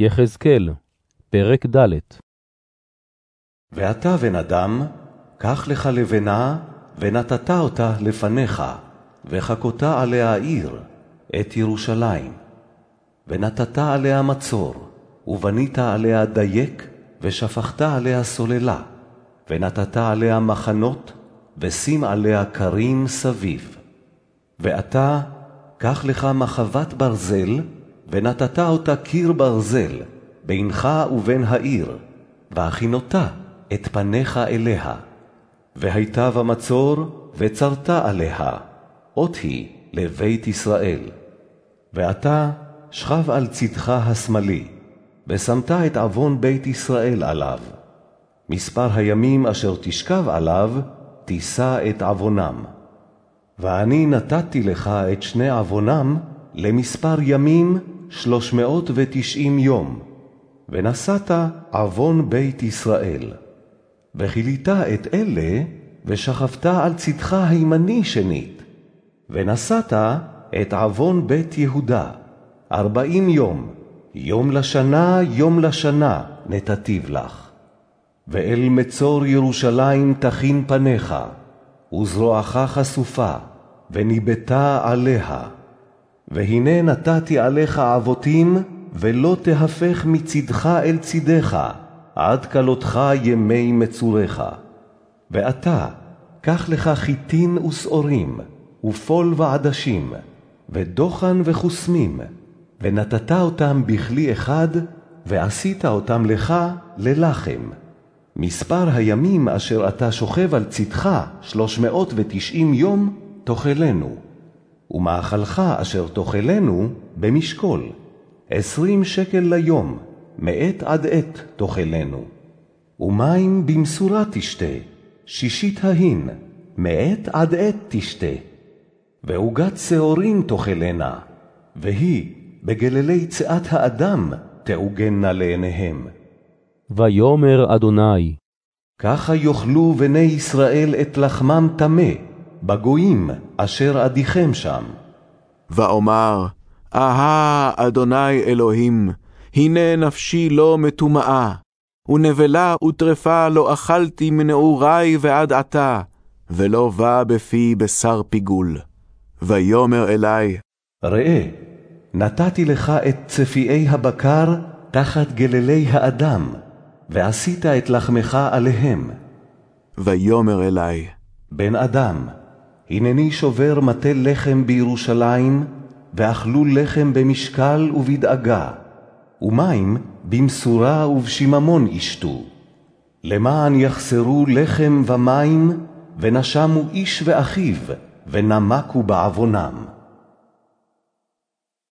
יחזקאל, פרק ד' ואתה, בן אדם, קח לך לבנה, ונתת אותה לפניך, וחכותה עליה עיר, את ירושלים. ונתת עליה מצור, ובנית עליה דייק, ושפכת עליה סוללה, ונתת עליה מחנות, ושים עליה כרים סביב. ואתה, קח לך מחבת ברזל, ונתת אותה קיר ברזל, בינך ובין העיר, והכינותה את פניך אליה. והייתה במצור, וצרת עליה, אות היא לבית ישראל. ואתה שכב על צדך השמאלי, ושמת את עוון בית ישראל עליו. מספר הימים אשר תשכב עליו, תישא את עוונם. ואני נתתי לך את שני עוונם למספר ימים שלוש מאות ותשעים יום, ונשאת עוון בית ישראל. וכילית את אלה, ושכבת על צדך הימני שנית, ונשאת את עוון בית יהודה, ארבעים יום, יום לשנה, יום לשנה, נתתיו לך. ואל מצור ירושלים תכין פניך, וזרועך חשופה, וניבטה עליה. והנה נתתי עליך אבותים, ולא תהפך מצדך אל צדך, עד כלותך ימי מצורך. ואתה, קח לך חיטין ושעורים, ופול ועדשים, ודוחן וחוסמים, ונתת אותם בכלי אחד, ועשית אותם לך ללחם. מספר הימים אשר אתה שוכב על צדך, שלוש מאות ותשעים יום, תאכלנו. ומאכלך אשר תאכלנו במשקול, עשרים שקל ליום, מעת עד עת תאכלנו. ומים במשורה תשתה, שישית ההין, מעת עד עת תשתה. ועוגת שעורים תאכלנה, והיא בגללי צאת האדם תעוגנה לעיניהם. ויאמר אדוני, ככה יאכלו בני ישראל את לחמם טמא, בגויים אשר אדיכם שם. ואומר, אהה, אדוני אלוהים, הנה נפשי לא מטומאה, ונבלה וטרפה לא אכלתי מנעורי ועד עתה, ולא בא בפי בשר פיגול. ויאמר אלי, ראה, נתתי לך את צפיעי הבקר תחת גללי האדם, ועשית את לחמך עליהם. ויאמר אלי, בן אדם, הנני שובר מטה לחם בירושלים, ואכלו לחם במשקל ובדאגה, ומים במשורה ובשיממון ישתו. למען יחסרו לחם ומים, ונשמו איש ואחיו, ונמקו בעוונם.